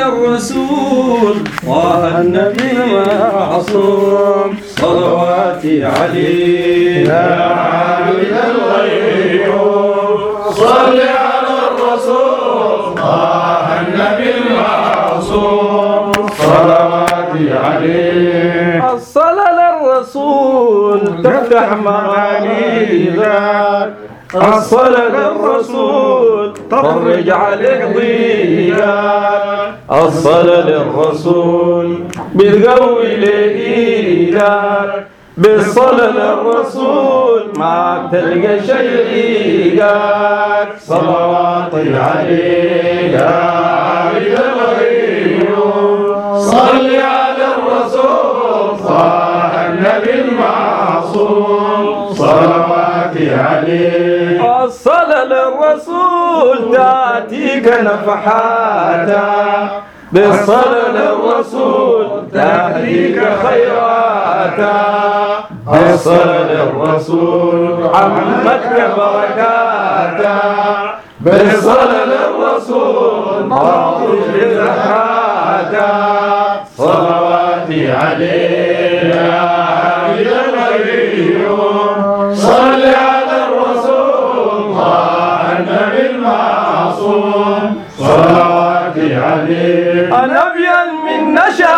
الرسول طه النبي المعصوم صلواتي عليه. يا عابد الغيوم صل على الرسول طه النبي المعصوم صلواتي عليه. الصلاة للرسول تفتح مغانينا الصلاة للرسول. تفرج عليك ضيقك الصلاة للرسول. بتقوي لإيدك بالصلاة للرسول. ما تلقى شيء يقاك صلواتي عليه يا عابد الغيوم صل على الرسول. طه النبي المعصوم. صلواتي للرسول تأتيك نفحاتا. بالصلاة للرسول تهديك خيراتا. بالصلاة للرسول عمتك بركاتا. بالصلاة للرسول تعطي زكاتا صلواتي عليه عليه نبيا من نشأ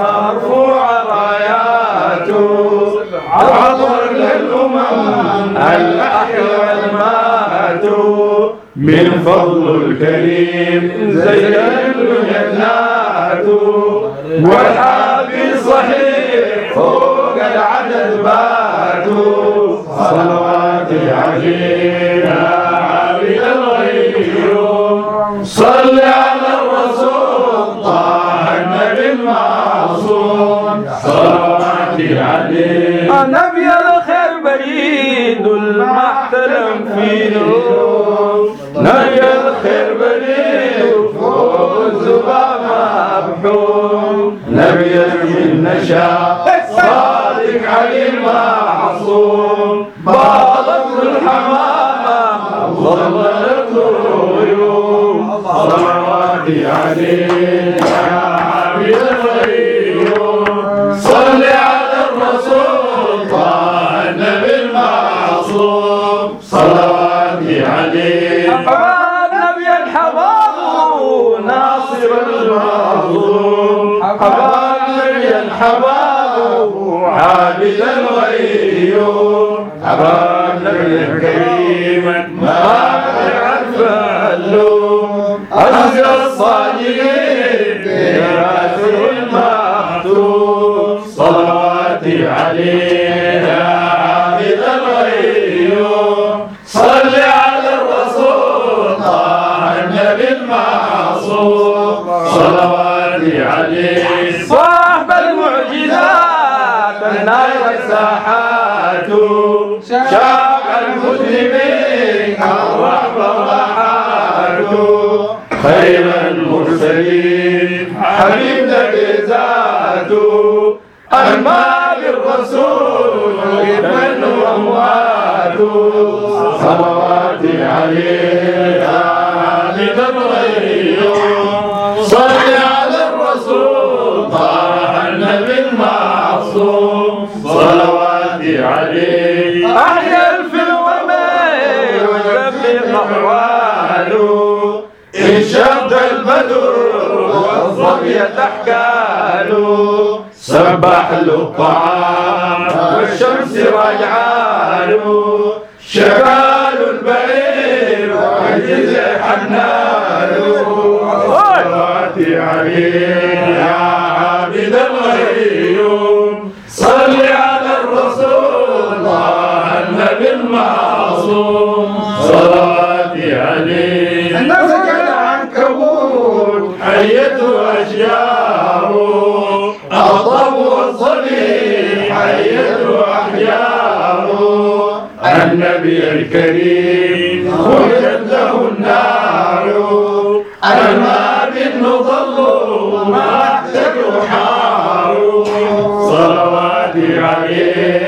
مرفوع راياته. عطر للأمم الأحياء والمات من فضل الكريم زين الجنات والحافي صحيح فوق العدد باتوا صلواتي حباب عابد الغيوم حباب نبي الكريم ما يعرف اللوم أزكى الساحات. شاق المسلمين الرحمة راحاته خير المرسلين. حبيب نبي ذاته المال الرسول إبن وامواته صلواتي عليه سبح له الطعام والشمس راجعاله شغال البعير وعجز حناله صلواتي عليه يا عابد الغيوم. صل على الرسول طه النبي المعصوم صلواتي عليه نسك العنكبوت حيته أشجاره النبي الكريم خرجت له النار الماء بالنضل ما حار صلواتي عليه.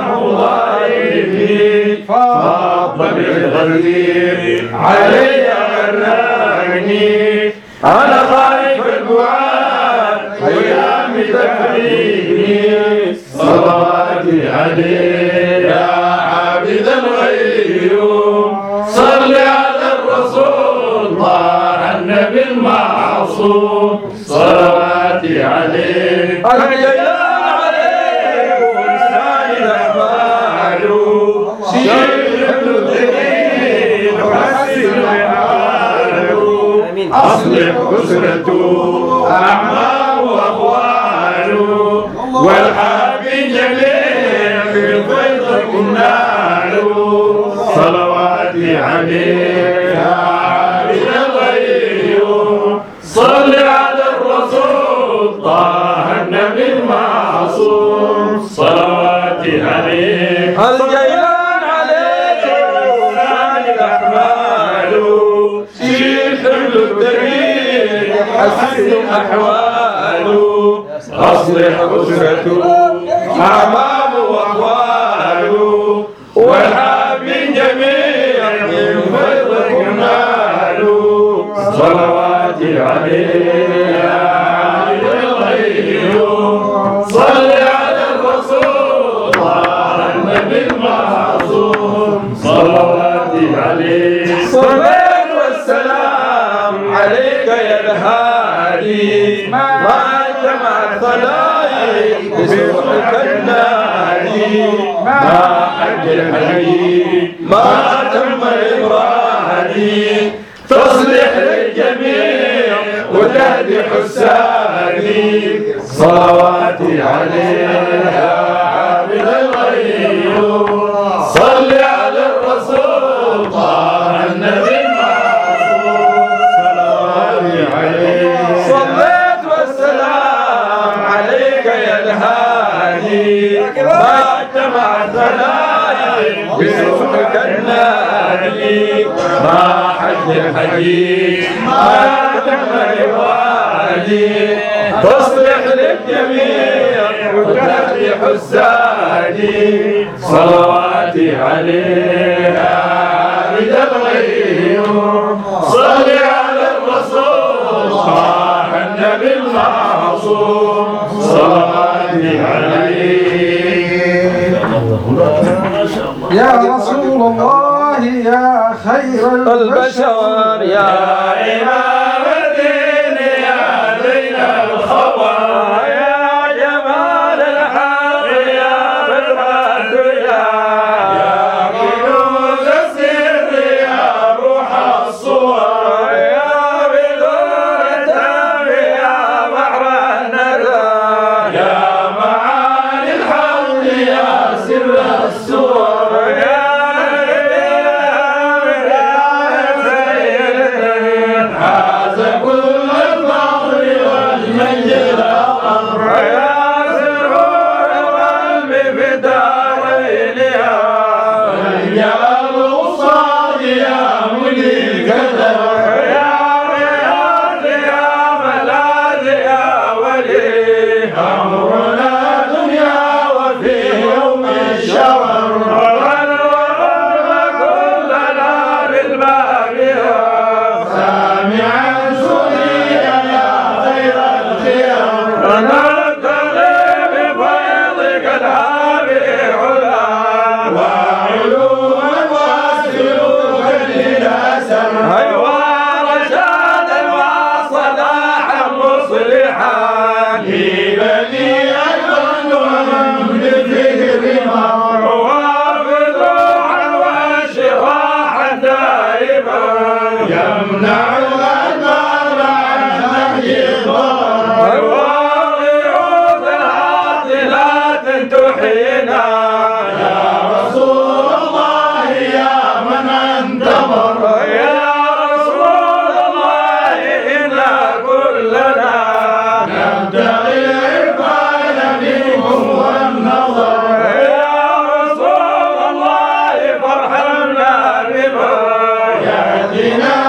يسحو ضايفي فاضل بالغدير علي غراني أنا خايف البعاد أيام تفريقي صلواتي عليك يا عابد الغيوم صل على الرسول عليه أصلح أسرته أعمام وأخواله والحاب جميع في الفيض كناله صلواتي عليه. الدين حسن أحواله أصلح أسرته أعمام الحبيب ما تم إبراهيم. تصلح للجميع وتهدي حسادي صلواتي عليه يا عابد الغيوم صل على الرسول طه النبي المعصوم. صلواتي عليه صليت والسلام عليك يا الهادي. ما اجتمع الخلائق بسوحك النادي ما حج الحديث ما تم الوادي تصلح للجميع وتهدي حسادي صلواتي عليه يا عابد الغيوم صل على الرسول طه النبي المعصوم صلواتي عليه البشر يا cada يا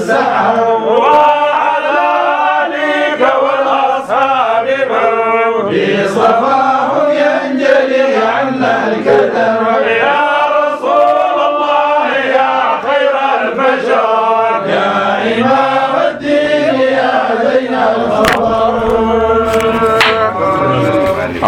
السحر وعلى آلك والأصحاب من في صفا